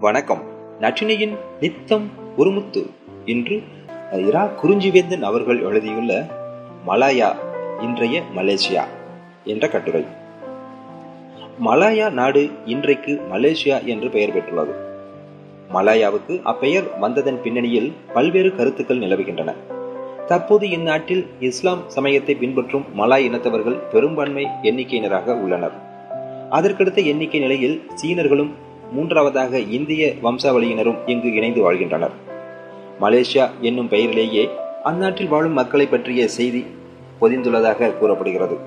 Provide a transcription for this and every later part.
வணக்கம். நற்றினையின் நித்தம் ஒருமுத்து. இன்று இரா குறிஞ்சிவேந்தன் அவர்கள் எழுதியுள்ள மலாயா இன்றைய மலேசியா என்ற கட்டுரை. மலாயா நாடு இன்றைக்கு மலேசியா என்று பெயர் பெற்றுள்ளது. மலாயாவுக்கு அப்பெயர் வந்ததன் பின்னணியில் பல்வேறு கருத்துக்கள் நிலவுகின்றன. தற்போது இந்நாட்டில் இஸ்லாம் சமயத்தை பின்பற்றும் மலாய் இனத்தவர்கள் பெரும்பான்மை எண்ணிக்கையினராக உள்ளனர். அதற்கடுத்த எண்ணிக்கை நிலையில் சீனர்களும் மூன்றாவதாக இந்திய வம்சாவளியினரும் இங்கு இணைந்து வாழ்கின்றனர். மலேசியா என்னும் பெயரிலேயே அந்நாட்டில் வாழும் மக்களை பற்றிய செய்தி பொதிந்துள்ளதாக கூறப்படுகிறது.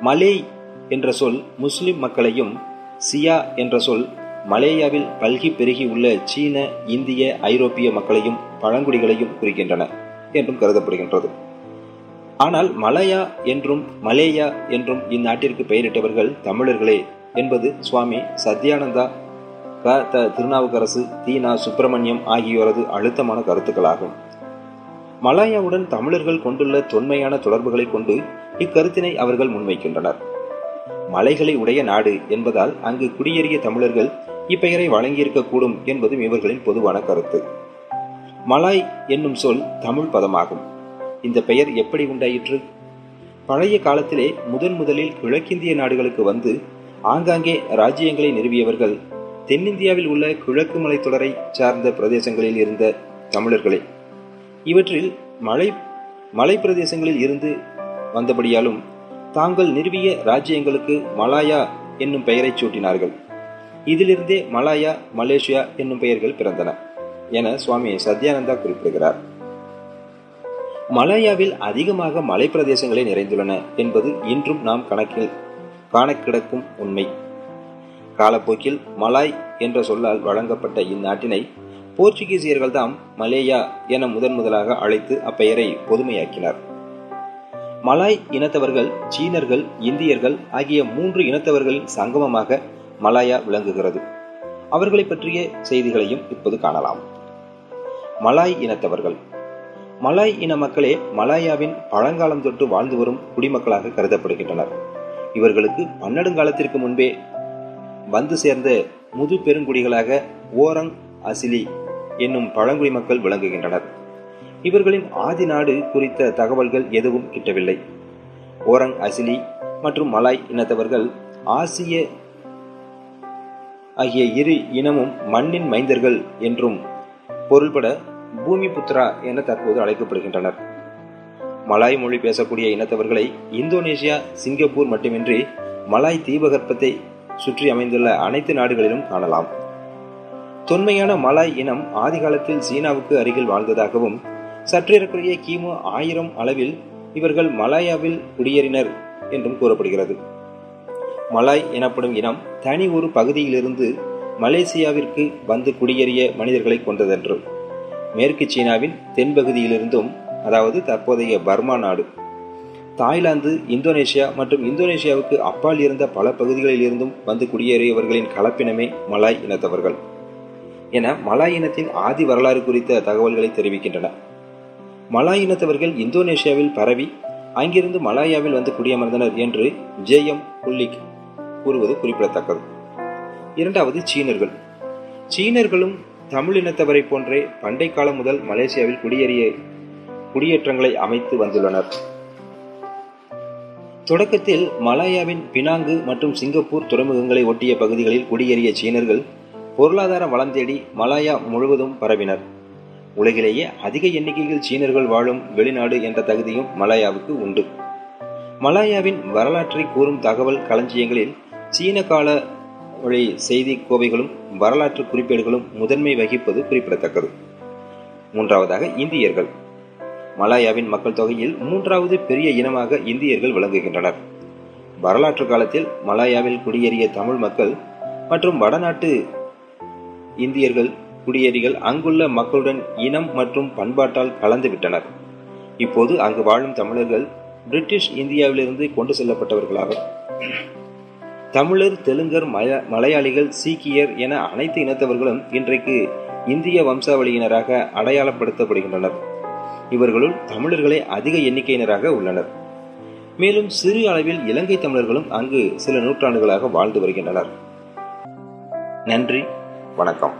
மலே என்ற சொல் முஸ்லிம் மக்களையும் சியா என்ற சொல் மலேயாவில் பல்கி பெருகி உள்ள சீன இந்திய ஐரோப்பிய மக்களையும் பழங்குடிகளையும் குறிக்கின்றன என்றும் கருதப்படுகின்றது. ஆனால் மலையா என்றும் மலேயா என்றும் இந்நாட்டிற்கு பெயரிட்டவர்கள் தமிழர்களே என்பது சுவாமி சத்யானந்தா க த திருநாவுக்கரசு தீனா சுப்பிரமணியம் ஆகியோரது அழுத்தமான கருத்துக்களாகும். மலாயாவுடன் தமிழர்கள் கொண்டுள்ள தொன்மையான தொடர்புகளை கொண்டு இக்கருத்தினை அவர்கள் முன்வைக்கின்றனர். மலைகளை உடைய நாடு என்பதால் அங்கு குடியேறிய தமிழர்கள் இப்பெயரை வழங்கியிருக்கக்கூடும் என்பதும் இவர்களின் பொதுவான கருத்து. மலாய் என்னும் சொல் தமிழ் பதமாகும். இந்த பெயர் எப்படி உண்டாயிற்று? பழைய காலத்திலே முதன் முதலில் கிழக்கிந்திய நாடுகளுக்கு வந்து ஆங்காங்கே ராஜ்யங்களை நிறுவியவர்கள் தென்னிந்தியாவில் உள்ள கிழக்கு மலைத்தொடரை சார்ந்த பிரதேசங்களில் இருந்த தமிழர்களே இவற்றில் மலை மலை பிரதேசங்களில் இருந்து வந்தபடியாலும் தாங்கள் நிறுவிய ராஜ்யங்களுக்கு மலாயா என்னும் பெயரை சூட்டினார்கள். இதிலிருந்தே மலாயா மலேசியா என்னும் பெயர்கள் பிறந்தன என சுவாமி சத்யானந்தா குறிப்பிடுகிறார். மலாயாவில் அதிகமாக மலை பிரதேசங்களே நிறைந்துள்ளன என்பது இன்றும் நாம் கணக்கில் காண கிடக்கும் உண்மை. காலப்போக்கில் மலாய் என்ற சொல்லால் வழங்கப்பட்ட இந்நாட்டினை போர்ச்சுகீசியர்கள்தாம் மலேயா என முதன் முதலாக அழைத்து அப்பெயரை பொதுமையாக்கினர். மலாய் இனத்தவர்கள் சீனர்கள் இந்தியர்கள் ஆகிய மூன்று இனத்தவர்களின் சங்கமமாக மலாயா விளங்குகிறது. அவர்களை பற்றிய செய்திகளையும் இப்போது காணலாம். மலாய் இனத்தவர்கள். மலாய் இன மக்களே மலாயாவின் பழங்காலம் தொட்டு வாழ்ந்து வரும் குடிமக்களாக கருதப்படுகின்றனர். இவர்களுக்கு பன்னெடுங்காலத்திற்கு முன்பே வந்து சேர்ந்த முது பெருங்குடிகளாக ஓரங் அசிலி என்னும் பழங்குடி மக்கள் விளங்குகின்றனர். இவர்களின் ஆதி நாடு குறித்த தகவல்கள் எதுவும் கிட்டவில்லை. ஓரங் அசிலி மற்றும் மலாய் இனத்தவர்கள் ஆசிய ஆகிய இரு இனமும் மண்ணின் மைந்தர்கள் என்றும் பொருள்பட பூமி புத்ரா என தற்போது அழைக்கப்படுகின்றனர். மலாய் மொழி பேசக்கூடிய இனத்தவர்களை இந்தோனேசியா சிங்கப்பூர் மட்டுமின்றி மலாய் தீபகற்பத்தை சுற்றி அமைந்துள்ள அனைத்து நாடுகளிலும் காணலாம். தொன்மையான மலாய் இனம் ஆதி காலத்தில் சீனாவுக்கு அருகில் வாழ்ந்ததாகவும் சற்றேறக்குரிய கிமு ஆயிரம் அளவில் இவர்கள் மலாயாவில் குடியேறினர் என்றும் கூறப்படுகிறது. மலாய் எனப்படும் இனம் தனி ஒரு பகுதியிலிருந்து மலேசியாவிற்கு வந்து குடியேறிய மனிதர்களை கொண்டதென்று. மேற்கு சீனாவின் தென்பகுதியிலிருந்தும் அதாவது தற்போதைய பர்மா நாடு தாய்லாந்து இந்தோனேஷியா மற்றும் இந்தோனேஷியாவுக்கு அப்பால் இருந்த பல பகுதிகளில் இருந்தும் வந்து குடியேறியவர்களின் கலப்பினமே மலாய் இனத்தவர்கள் என மலாய் இனத்தின் ஆதி வரலாறு குறித்த தகவல்களை தெரிவிக்கின்றன. மலாய் இனத்தவர்கள் இந்தோனேஷியாவில் பரவி அங்கிருந்து மலாயாவில் வந்து குடியமர்ந்தனர் என்று ஜே எம் புல்லிக் கூறுவது குறிப்பிடத்தக்கது. இரண்டாவது சீனர்கள். சீனர்களும் தமிழ் இனத்தவரை போன்றே பண்டை காலம் முதல் மலேசியாவில் குடியேறிய குடியேற்றங்களை அமைத்து வந்துள்ளனர். தொடக்கத்தில் மலாயாவின் பினாங்கு மற்றும் சிங்கப்பூர் துறைமுகங்களை ஒட்டிய பகுதிகளில் குடியேறிய சீனர்கள் பொருளாதார வளம் தேடி மலாயா முழுவதும் பரவினர். உலகிலேயே அதிக எண்ணிக்கையில் சீனர்கள் வாழும் வெளிநாடு என்ற தகுதியும் மலாயாவுக்கு உண்டு. மலாயாவின் வரலாற்றை கூறும் தகவல் களஞ்சியங்களில் சீன கால வழி செய்தி கோவைகளும் வரலாற்று குறிப்பேடுகளும் முதன்மை வகிப்பது குறிப்பிடத்தக்கது. மூன்றாவதாக இந்தியர்கள். மலாயாவின் மக்கள் தொகையில் மூன்றாவது பெரிய இனமாக இந்தியர்கள் விளங்குகின்றனர். வரலாற்று காலத்தில் மலாயாவில் குடியேறிய தமிழ் மக்கள் மற்றும் வடநாட்டு இந்தியர்கள் குடியேறிகள் அங்குள்ள மக்களுடன் இனம் மற்றும் பண்பாட்டால் கலந்துவிட்டனர் இப்போது அங்கு வாழும் தமிழர்கள் பிரிட்டிஷ் இந்தியாவிலிருந்து கொண்டு செல்லப்பட்டவர்களாகும் தமிழர் தெலுங்கர் மலையாளிகள் சீக்கியர் என அனைத்து இனத்தவர்களும் இன்றைக்கு இந்திய வம்சாவளியினராக அடையாளப்படுத்தப்படுகின்றனர். இவர்களுள் தமிழர்களே அதிக எண்ணிக்கையினராக உள்ளனர். மேலும் சிறு அளவில் இலங்கை தமிழர்களும் அங்கு சில நூற்றாண்டுகளாக வாழ்ந்து வருகின்றனர். நன்றி வணக்கம்.